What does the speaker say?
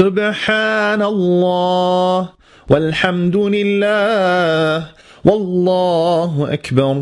سبحان الله والحمد لله والله أكبر.